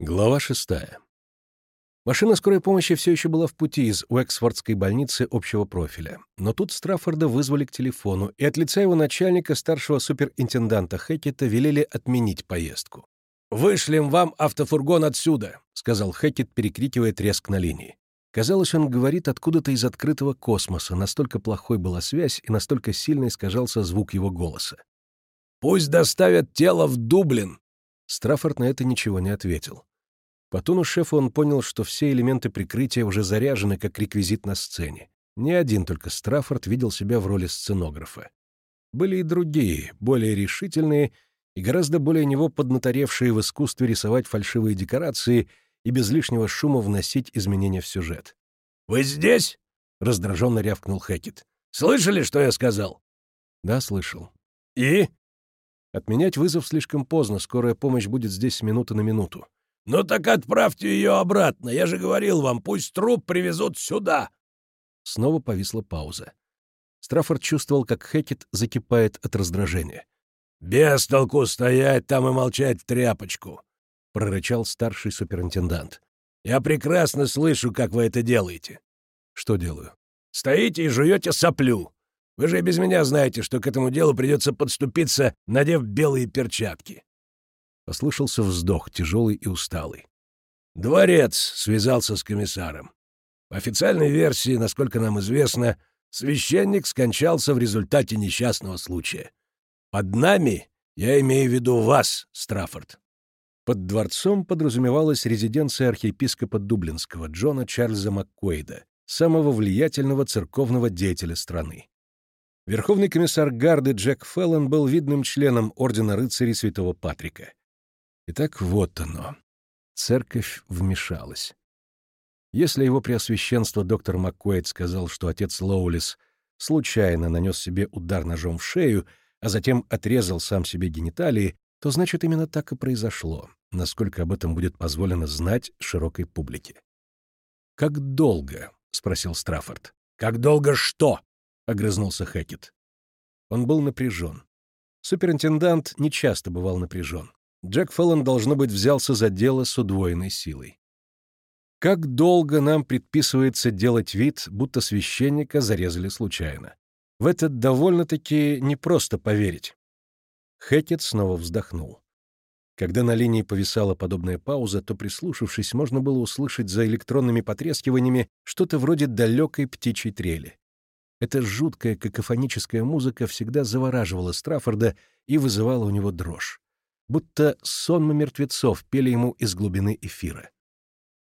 Глава шестая. Машина скорой помощи все еще была в пути из Уэксфордской больницы общего профиля, но тут Страффорда вызвали к телефону, и от лица его начальника, старшего суперинтенданта Хэкета, велели отменить поездку. «Вышлем вам автофургон отсюда», — сказал Хэкет, перекрикивая треск на линии. Казалось, он говорит откуда-то из открытого космоса, настолько плохой была связь и настолько сильно искажался звук его голоса. «Пусть доставят тело в Дублин!» Страффорд на это ничего не ответил. По тону шефа он понял, что все элементы прикрытия уже заряжены как реквизит на сцене. Не один только Страффорд видел себя в роли сценографа. Были и другие, более решительные и гораздо более него поднаторевшие в искусстве рисовать фальшивые декорации и без лишнего шума вносить изменения в сюжет. «Вы здесь?» — раздраженно рявкнул Хэкет. «Слышали, что я сказал?» «Да, слышал». «И?» «Отменять вызов слишком поздно, скорая помощь будет здесь с минуты на минуту. «Ну так отправьте ее обратно. Я же говорил вам, пусть труп привезут сюда!» Снова повисла пауза. Страффорд чувствовал, как Хекет закипает от раздражения. «Без толку стоять там и молчать в тряпочку!» — прорычал старший суперинтендант. «Я прекрасно слышу, как вы это делаете». «Что делаю?» «Стоите и жуете соплю. Вы же и без меня знаете, что к этому делу придется подступиться, надев белые перчатки. Послышался вздох, тяжелый и усталый. «Дворец связался с комиссаром. По официальной версии, насколько нам известно, священник скончался в результате несчастного случая. Под нами я имею в виду вас, Страффорд». Под дворцом подразумевалась резиденция архиепископа Дублинского Джона Чарльза Маккуэйда, самого влиятельного церковного деятеля страны. Верховный комиссар гарды Джек Феллон был видным членом Ордена рыцарей Святого Патрика. Итак, вот оно. Церковь вмешалась. Если его преосвященство доктор Маккуэйд сказал, что отец Лоулис случайно нанес себе удар ножом в шею, а затем отрезал сам себе гениталии, то значит именно так и произошло, насколько об этом будет позволено знать широкой публике. «Как долго?» — спросил Страффорд. «Как долго что?» — огрызнулся Хэкет. Он был напряжен. Суперинтендант нечасто бывал напряжен. Джек Феллон, должно быть, взялся за дело с удвоенной силой. Как долго нам предписывается делать вид, будто священника зарезали случайно? В это довольно-таки непросто поверить. Хэкет снова вздохнул. Когда на линии повисала подобная пауза, то, прислушавшись, можно было услышать за электронными потрескиваниями что-то вроде далекой птичьей трели. Эта жуткая какофоническая музыка всегда завораживала Страффорда и вызывала у него дрожь будто сонмы мертвецов пели ему из глубины эфира.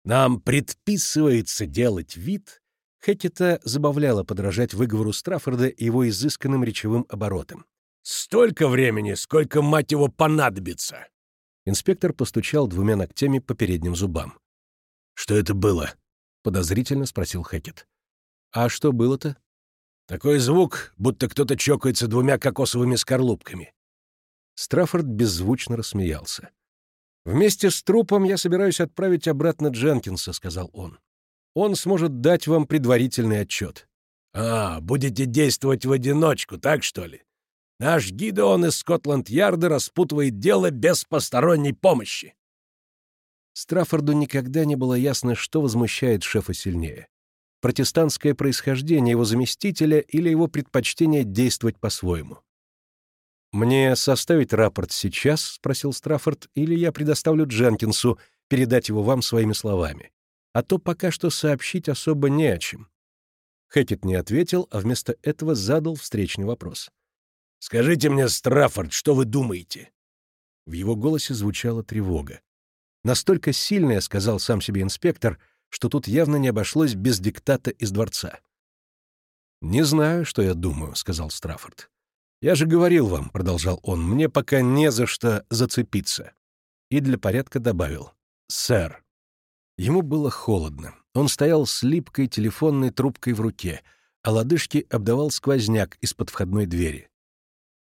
«Нам предписывается делать вид», Хекета забавляло подражать выговору Страффорда и его изысканным речевым оборотам. «Столько времени, сколько, мать его, понадобится!» Инспектор постучал двумя ногтями по передним зубам. «Что это было?» — подозрительно спросил Хекет. «А что было-то?» «Такой звук, будто кто-то чокается двумя кокосовыми скорлупками. Страффорд беззвучно рассмеялся. «Вместе с трупом я собираюсь отправить обратно Дженкинса», — сказал он. «Он сможет дать вам предварительный отчет». «А, будете действовать в одиночку, так что ли? Наш Гидеон из Скотланд-Ярда распутывает дело без посторонней помощи». Страффорду никогда не было ясно, что возмущает шефа сильнее. Протестантское происхождение его заместителя или его предпочтение действовать по-своему. «Мне составить рапорт сейчас?» — спросил Страффорд, «или я предоставлю Дженкинсу передать его вам своими словами? А то пока что сообщить особо не о чем». Хэкет не ответил, а вместо этого задал встречный вопрос. «Скажите мне, Страффорд, что вы думаете?» В его голосе звучала тревога. Настолько сильная, сказал сам себе инспектор, что тут явно не обошлось без диктата из дворца. «Не знаю, что я думаю», — сказал Страффорд. «Я же говорил вам», — продолжал он, — «мне пока не за что зацепиться». И для порядка добавил «Сэр». Ему было холодно. Он стоял с липкой телефонной трубкой в руке, а лодыжки обдавал сквозняк из-под входной двери.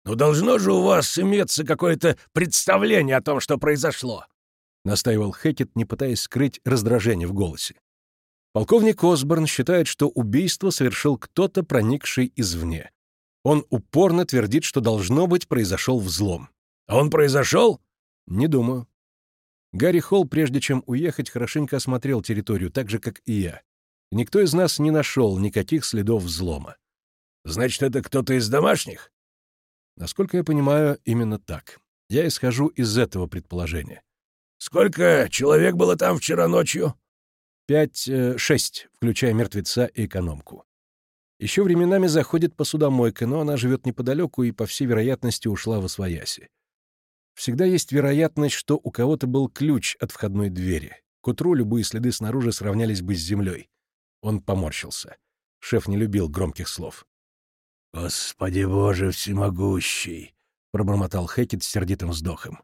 «Ну должно же у вас иметься какое-то представление о том, что произошло!» — настаивал Хэкет, не пытаясь скрыть раздражение в голосе. Полковник Осборн считает, что убийство совершил кто-то, проникший извне. Он упорно твердит, что должно быть произошел взлом. А он произошел? Не думаю. Гарри Холл, прежде чем уехать, хорошенько осмотрел территорию, так же, как и я. Никто из нас не нашел никаких следов взлома. «Значит, это кто-то из домашних?» Насколько я понимаю, именно так. Я исхожу из этого предположения. «Сколько человек было там вчера ночью?» «Пять-шесть, э, включая мертвеца и экономку. Еще временами заходит посудомойка, но она живет неподалеку и, по всей вероятности, ушла в освояси. Всегда есть вероятность, что у кого-то был ключ от входной двери. К утру любые следы снаружи сравнялись бы с землей. Он поморщился. Шеф не любил громких слов. «Господи Боже всемогущий!» — пробормотал Хэкет с сердитым вздохом.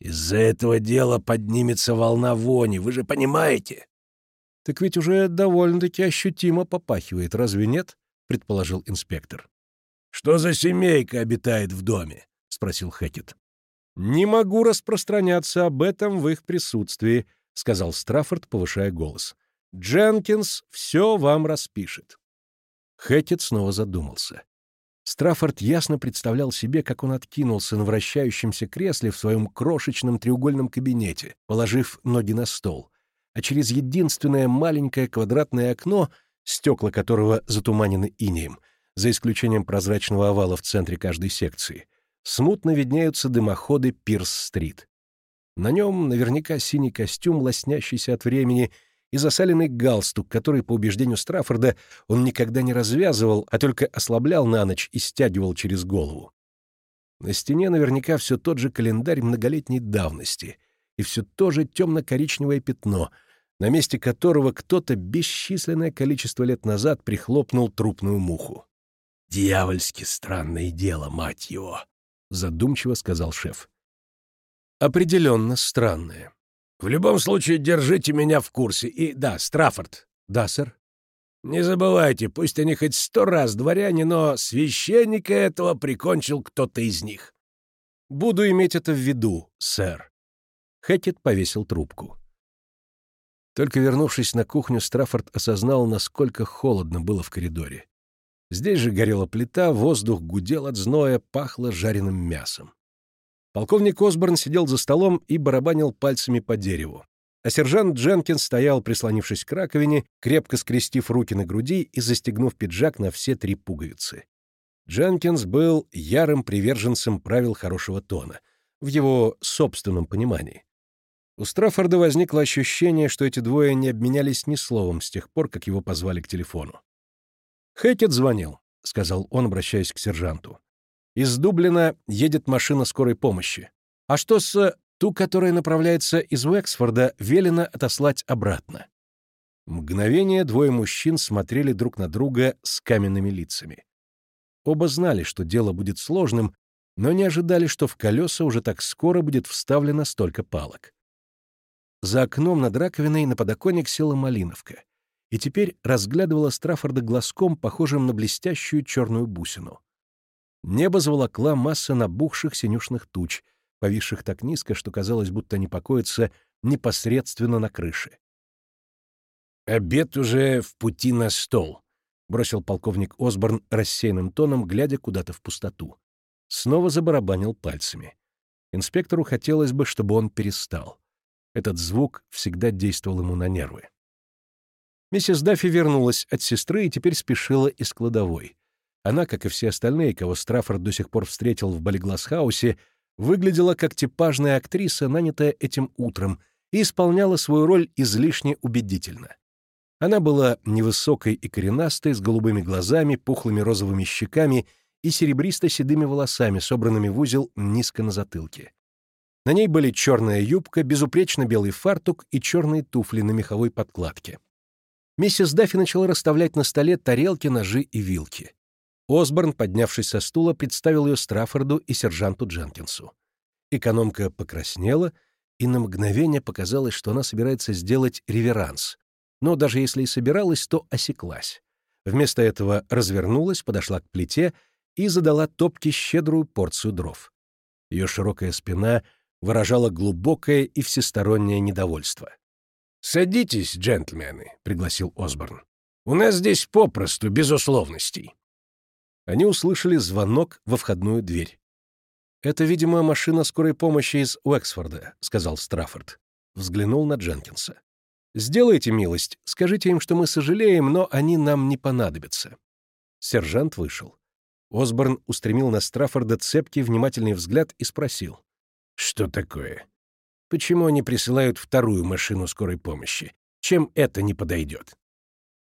«Из-за этого дела поднимется волна вони, вы же понимаете?» «Так ведь уже довольно-таки ощутимо попахивает, разве нет?» — предположил инспектор. «Что за семейка обитает в доме?» — спросил Хэкет. «Не могу распространяться об этом в их присутствии», — сказал Страффорд, повышая голос. «Дженкинс все вам распишет». Хэкет снова задумался. Страффорд ясно представлял себе, как он откинулся на вращающемся кресле в своем крошечном треугольном кабинете, положив ноги на стол, а через единственное маленькое квадратное окно, стекла которого затуманены инеем, за исключением прозрачного овала в центре каждой секции — смутно виднеются дымоходы Пирс-стрит. На нем наверняка синий костюм, лоснящийся от времени, и засаленный галстук, который, по убеждению Страффорда, он никогда не развязывал, а только ослаблял на ночь и стягивал через голову. На стене наверняка все тот же календарь многолетней давности и все то же темно-коричневое пятно, на месте которого кто-то бесчисленное количество лет назад прихлопнул трупную муху. «Дьявольски странное дело, мать его!» — задумчиво сказал шеф. «Определенно странное. В любом случае, держите меня в курсе. И да, Страффорд». «Да, сэр». «Не забывайте, пусть они хоть сто раз дворяне, но священника этого прикончил кто-то из них». «Буду иметь это в виду, сэр». Хэкет повесил трубку. Только вернувшись на кухню, Страффорд осознал, насколько холодно было в коридоре. Здесь же горела плита, воздух гудел от зноя, пахло жареным мясом. Полковник Осборн сидел за столом и барабанил пальцами по дереву. А сержант Дженкинс стоял, прислонившись к раковине, крепко скрестив руки на груди и застегнув пиджак на все три пуговицы. Дженкинс был ярым приверженцем правил хорошего тона, в его собственном понимании. У Страффорда возникло ощущение, что эти двое не обменялись ни словом с тех пор, как его позвали к телефону. «Хэкет звонил», — сказал он, обращаясь к сержанту. «Из Дублина едет машина скорой помощи. А что с ту, которая направляется из Уэксфорда, велено отослать обратно?» Мгновение двое мужчин смотрели друг на друга с каменными лицами. Оба знали, что дело будет сложным, но не ожидали, что в колеса уже так скоро будет вставлено столько палок. За окном над раковиной на подоконник села малиновка и теперь разглядывала Страффорда глазком, похожим на блестящую черную бусину. Небо заволокла масса набухших синюшных туч, повисших так низко, что казалось, будто они покоятся непосредственно на крыше. «Обед уже в пути на стол», — бросил полковник Осборн рассеянным тоном, глядя куда-то в пустоту. Снова забарабанил пальцами. Инспектору хотелось бы, чтобы он перестал. Этот звук всегда действовал ему на нервы. Миссис Даффи вернулась от сестры и теперь спешила из кладовой. Она, как и все остальные, кого Страффорд до сих пор встретил в Болигласхаусе, выглядела как типажная актриса, нанятая этим утром, и исполняла свою роль излишне убедительно. Она была невысокой и коренастой, с голубыми глазами, пухлыми розовыми щеками и серебристо-седыми волосами, собранными в узел низко на затылке. На ней были черная юбка, безупречно белый фартук и черные туфли на меховой подкладке. Миссис Даффи начала расставлять на столе тарелки, ножи и вилки. Осборн, поднявшись со стула, представил ее Страффорду и сержанту Дженкинсу. Экономка покраснела, и на мгновение показалось, что она собирается сделать реверанс. Но даже если и собиралась, то осеклась. Вместо этого развернулась, подошла к плите и задала топке щедрую порцию дров. Ее широкая спина выражала глубокое и всестороннее недовольство. «Садитесь, джентльмены», — пригласил Осборн. «У нас здесь попросту без условностей». Они услышали звонок во входную дверь. «Это, видимо, машина скорой помощи из Уэксфорда», — сказал Страффорд. взглянул на Дженкинса. «Сделайте милость, скажите им, что мы сожалеем, но они нам не понадобятся». Сержант вышел. Осборн устремил на Страффорда цепкий, внимательный взгляд и спросил. «Что такое? Почему они присылают вторую машину скорой помощи? Чем это не подойдет?»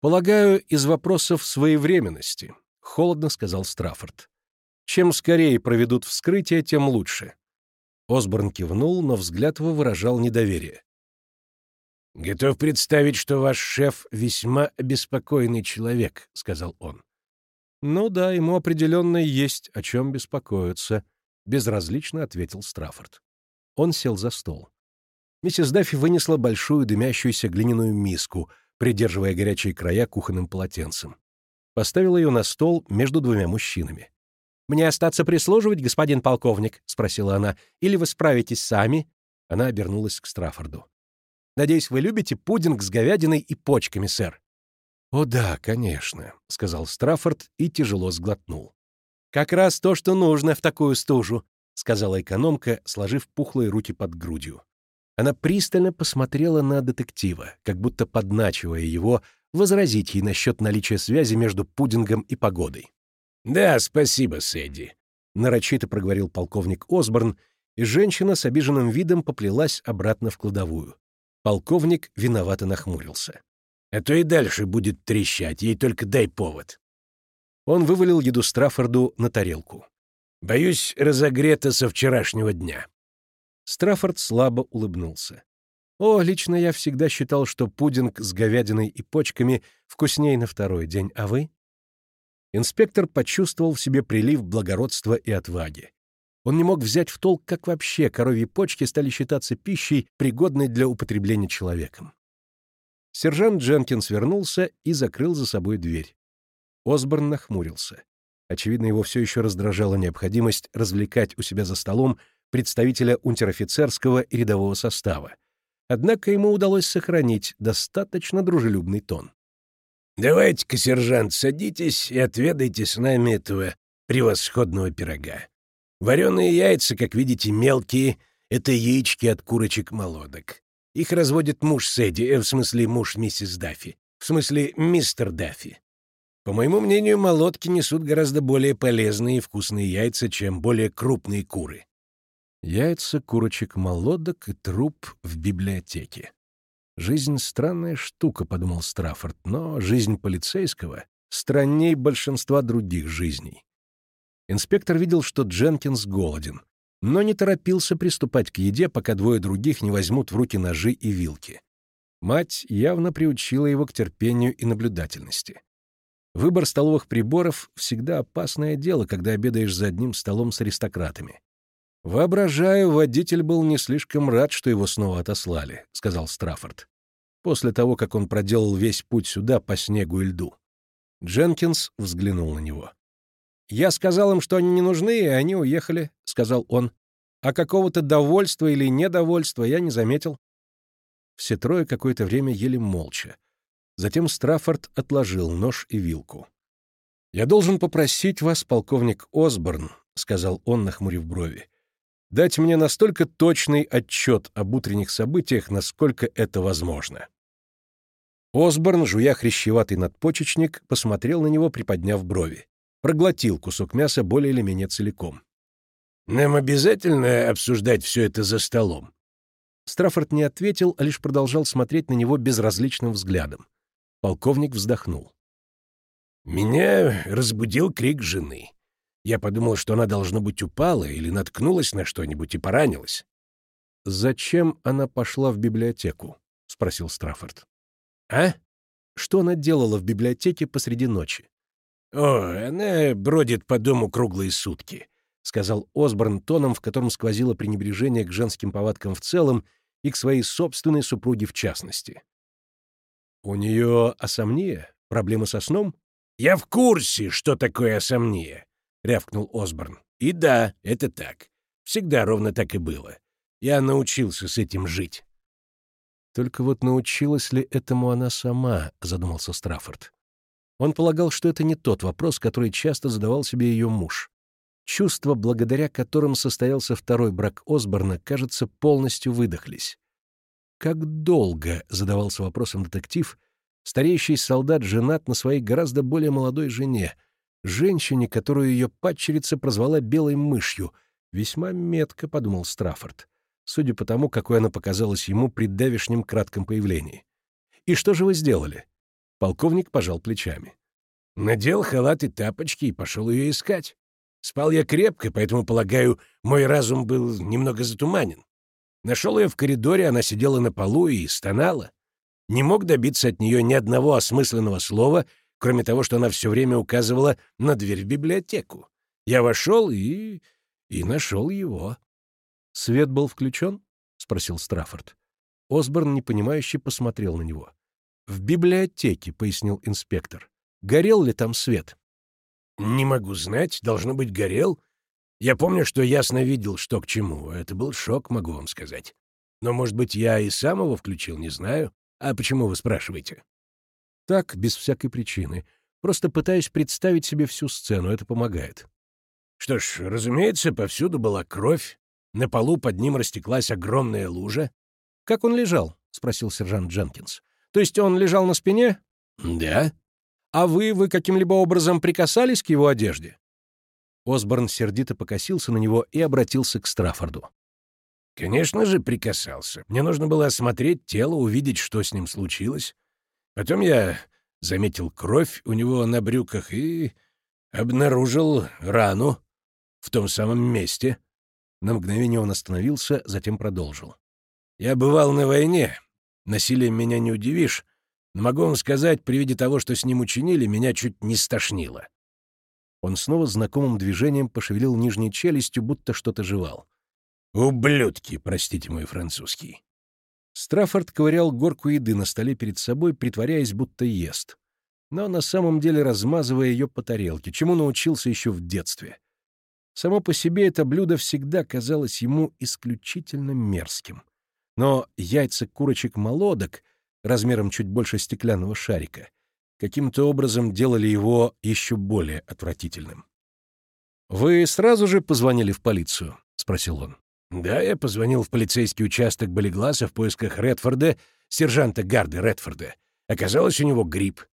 «Полагаю, из вопросов своевременности», — холодно сказал Страффорд. «Чем скорее проведут вскрытие, тем лучше». Осборн кивнул, но взгляд его выражал недоверие. «Готов представить, что ваш шеф весьма обеспокоенный человек», — сказал он. «Ну да, ему определенно есть о чем беспокоиться», — безразлично ответил Страффорд. Он сел за стол. Миссис Даффи вынесла большую дымящуюся глиняную миску, придерживая горячие края кухонным полотенцем. Поставила ее на стол между двумя мужчинами. «Мне остаться прислуживать, господин полковник?» — спросила она. «Или вы справитесь сами?» Она обернулась к Страффорду. «Надеюсь, вы любите пудинг с говядиной и почками, сэр?» «О да, конечно», — сказал Страффорд и тяжело сглотнул. «Как раз то, что нужно в такую стужу», — сказала экономка, сложив пухлые руки под грудью. Она пристально посмотрела на детектива, как будто подначивая его возразить ей насчет наличия связи между пудингом и погодой. «Да, спасибо, Сэдди», — нарочито проговорил полковник Осборн, и женщина с обиженным видом поплелась обратно в кладовую. Полковник виновато нахмурился а то и дальше будет трещать, ей только дай повод. Он вывалил еду Страффорду на тарелку. «Боюсь, разогрето со вчерашнего дня». Страффорд слабо улыбнулся. «О, лично я всегда считал, что пудинг с говядиной и почками вкуснее на второй день, а вы?» Инспектор почувствовал в себе прилив благородства и отваги. Он не мог взять в толк, как вообще коровьи почки стали считаться пищей, пригодной для употребления человеком. Сержант Дженкинс вернулся и закрыл за собой дверь. Осборн нахмурился. Очевидно, его все еще раздражала необходимость развлекать у себя за столом представителя унтер-офицерского и рядового состава. Однако ему удалось сохранить достаточно дружелюбный тон. «Давайте-ка, сержант, садитесь и отведайте с нами этого превосходного пирога. Вареные яйца, как видите, мелкие — это яички от курочек-молодок. Их разводит муж Сэдди, э, в смысле муж миссис Даффи, в смысле мистер Даффи. По моему мнению, молотки несут гораздо более полезные и вкусные яйца, чем более крупные куры. Яйца курочек молодок и труп в библиотеке. Жизнь — странная штука, — подумал Страффорд, но жизнь полицейского странней большинства других жизней. Инспектор видел, что Дженкинс голоден, но не торопился приступать к еде, пока двое других не возьмут в руки ножи и вилки. Мать явно приучила его к терпению и наблюдательности. Выбор столовых приборов — всегда опасное дело, когда обедаешь за одним столом с аристократами. «Воображаю, водитель был не слишком рад, что его снова отослали», — сказал Страффорд. После того, как он проделал весь путь сюда по снегу и льду. Дженкинс взглянул на него. «Я сказал им, что они не нужны, и они уехали», — сказал он. «А какого-то довольства или недовольства я не заметил». Все трое какое-то время ели молча. Затем Страффорд отложил нож и вилку. «Я должен попросить вас, полковник Осборн», — сказал он, нахмурив брови, «дать мне настолько точный отчет об утренних событиях, насколько это возможно». Осборн, жуя хрящеватый надпочечник, посмотрел на него, приподняв брови проглотил кусок мяса более или менее целиком. «Нам обязательно обсуждать все это за столом?» Страффорд не ответил, а лишь продолжал смотреть на него безразличным взглядом. Полковник вздохнул. «Меня разбудил крик жены. Я подумал, что она, должно быть, упала или наткнулась на что-нибудь и поранилась». «Зачем она пошла в библиотеку?» — спросил Страффорд. «А? Что она делала в библиотеке посреди ночи?» «О, она бродит по дому круглые сутки», — сказал Осборн тоном, в котором сквозило пренебрежение к женским повадкам в целом и к своей собственной супруге в частности. «У нее асомния? Проблемы со сном?» «Я в курсе, что такое асомния», — рявкнул Осборн. «И да, это так. Всегда ровно так и было. Я научился с этим жить». «Только вот научилась ли этому она сама?» — задумался Страффорд. Он полагал, что это не тот вопрос, который часто задавал себе ее муж. Чувства, благодаря которым состоялся второй брак Осборна, кажется, полностью выдохлись. Как долго, — задавался вопросом детектив, — стареющий солдат женат на своей гораздо более молодой жене, женщине, которую ее падчерица прозвала белой мышью. Весьма метко, — подумал Страффорд, судя по тому, какой она показалась ему при давешнем кратком появлении. «И что же вы сделали?» Полковник пожал плечами. Надел халат и тапочки и пошел ее искать. Спал я крепко, поэтому, полагаю, мой разум был немного затуманен. Нашел ее в коридоре, она сидела на полу и стонала. Не мог добиться от нее ни одного осмысленного слова, кроме того, что она все время указывала на дверь в библиотеку. Я вошел и... и нашел его. «Свет был включен?» — спросил Страффорд. Осборн, непонимающе, посмотрел на него. «В библиотеке», — пояснил инспектор. «Горел ли там свет?» «Не могу знать. Должно быть, горел. Я помню, что ясно видел, что к чему. Это был шок, могу вам сказать. Но, может быть, я и сам его включил, не знаю. А почему вы спрашиваете?» «Так, без всякой причины. Просто пытаюсь представить себе всю сцену, это помогает». Что ж, разумеется, повсюду была кровь. На полу под ним растеклась огромная лужа. «Как он лежал?» — спросил сержант Дженкинс. «То есть он лежал на спине?» «Да». «А вы, вы каким-либо образом прикасались к его одежде?» Осборн сердито покосился на него и обратился к Страффорду. «Конечно же, прикасался. Мне нужно было осмотреть тело, увидеть, что с ним случилось. Потом я заметил кровь у него на брюках и обнаружил рану в том самом месте». На мгновение он остановился, затем продолжил. «Я бывал на войне. Насилием меня не удивишь, но могу вам сказать, при виде того, что с ним учинили, меня чуть не стошнило. Он снова знакомым движением пошевелил нижней челюстью, будто что-то жевал. «Ублюдки, простите мой французский». Страффорд ковырял горку еды на столе перед собой, притворяясь, будто ест. Но на самом деле размазывая ее по тарелке, чему научился еще в детстве. Само по себе это блюдо всегда казалось ему исключительно мерзким. Но яйца курочек-молодок размером чуть больше стеклянного шарика, каким-то образом делали его еще более отвратительным. «Вы сразу же позвонили в полицию?» — спросил он. «Да, я позвонил в полицейский участок Болегласа в поисках Редфорда, сержанта Гарды Редфорда. Оказалось, у него грипп».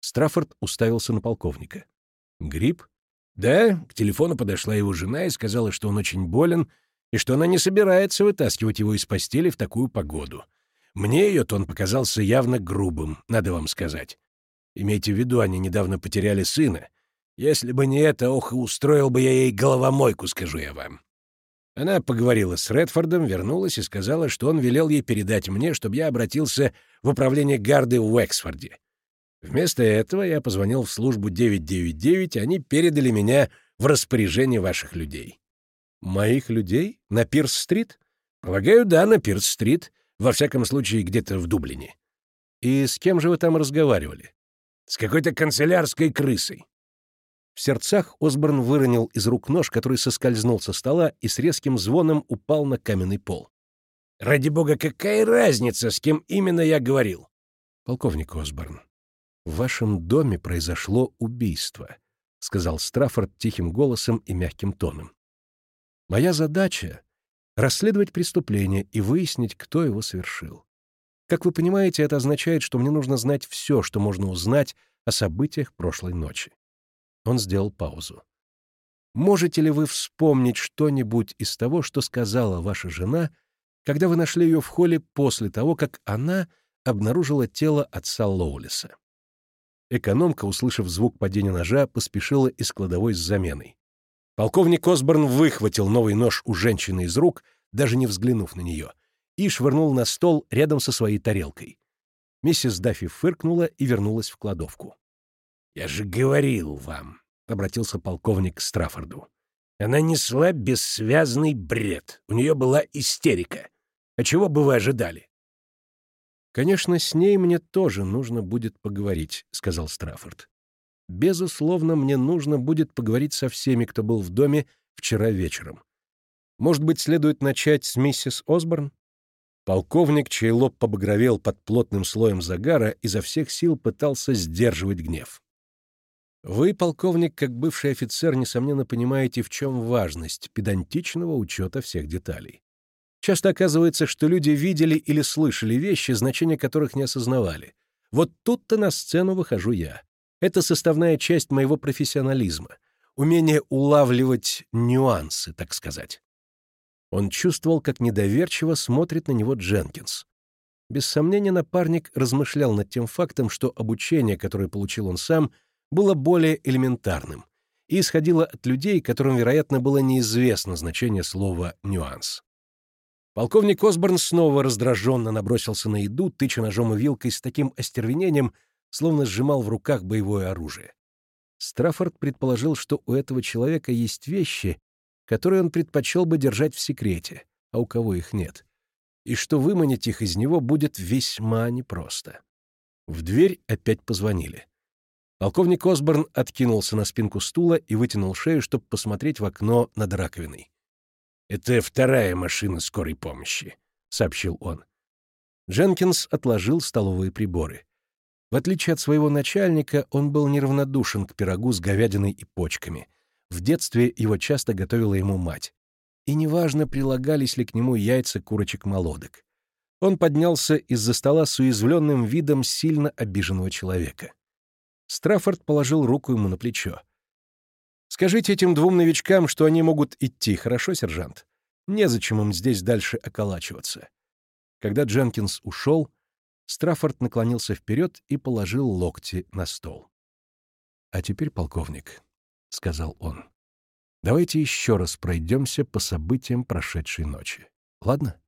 Страффорд уставился на полковника. «Грипп?» «Да, к телефону подошла его жена и сказала, что он очень болен, и что она не собирается вытаскивать его из постели в такую погоду. Мне ее тон показался явно грубым, надо вам сказать. Имейте в виду, они недавно потеряли сына. Если бы не это, ох, устроил бы я ей головомойку, скажу я вам. Она поговорила с Редфордом, вернулась и сказала, что он велел ей передать мне, чтобы я обратился в управление гарды в Уэксфорде. Вместо этого я позвонил в службу 999, и они передали меня в распоряжение ваших людей. Моих людей? На Пирс-стрит? Полагаю, да, на Пирс-стрит. Во всяком случае, где-то в Дублине. И с кем же вы там разговаривали? С какой-то канцелярской крысой. В сердцах Осборн выронил из рук нож, который соскользнул со стола и с резким звоном упал на каменный пол. «Ради бога, какая разница, с кем именно я говорил?» «Полковник Осборн, в вашем доме произошло убийство», — сказал Страффорд тихим голосом и мягким тоном. «Моя задача расследовать преступление и выяснить, кто его совершил. Как вы понимаете, это означает, что мне нужно знать все, что можно узнать о событиях прошлой ночи. Он сделал паузу. Можете ли вы вспомнить что-нибудь из того, что сказала ваша жена, когда вы нашли ее в холле после того, как она обнаружила тело отца Лоулиса? Экономка, услышав звук падения ножа, поспешила из кладовой с заменой. Полковник Осборн выхватил новый нож у женщины из рук, даже не взглянув на нее, и швырнул на стол рядом со своей тарелкой. Миссис Даффи фыркнула и вернулась в кладовку. «Я же говорил вам», — обратился полковник к Страффорду. «Она несла бессвязный бред. У нее была истерика. А чего бы вы ожидали?» «Конечно, с ней мне тоже нужно будет поговорить», — сказал Страффорд. Безусловно, мне нужно будет поговорить со всеми, кто был в доме вчера вечером. Может быть, следует начать с миссис Осборн? Полковник, чей лоб побагровел под плотным слоем загара, изо всех сил пытался сдерживать гнев. Вы, полковник, как бывший офицер, несомненно понимаете, в чем важность педантичного учета всех деталей. Часто оказывается, что люди видели или слышали вещи, значения которых не осознавали. Вот тут-то на сцену выхожу я. Это составная часть моего профессионализма. Умение улавливать нюансы, так сказать. Он чувствовал, как недоверчиво смотрит на него Дженкинс. Без сомнения, напарник размышлял над тем фактом, что обучение, которое получил он сам, было более элементарным и исходило от людей, которым, вероятно, было неизвестно значение слова «нюанс». Полковник Осборн снова раздраженно набросился на еду, тыча ножом и вилкой с таким остервенением, словно сжимал в руках боевое оружие. Страффорд предположил, что у этого человека есть вещи, которые он предпочел бы держать в секрете, а у кого их нет, и что выманить их из него будет весьма непросто. В дверь опять позвонили. Полковник Осборн откинулся на спинку стула и вытянул шею, чтобы посмотреть в окно над раковиной. «Это вторая машина скорой помощи», — сообщил он. Дженкинс отложил столовые приборы. В отличие от своего начальника, он был неравнодушен к пирогу с говядиной и почками. В детстве его часто готовила ему мать. И неважно, прилагались ли к нему яйца курочек-молодок. Он поднялся из-за стола с уязвленным видом сильно обиженного человека. Страффорд положил руку ему на плечо. «Скажите этим двум новичкам, что они могут идти, хорошо, сержант? Незачем им здесь дальше околачиваться». Когда Дженкинс ушел, Страффорд наклонился вперед и положил локти на стол. «А теперь, полковник», — сказал он, — «давайте еще раз пройдемся по событиям прошедшей ночи. Ладно?»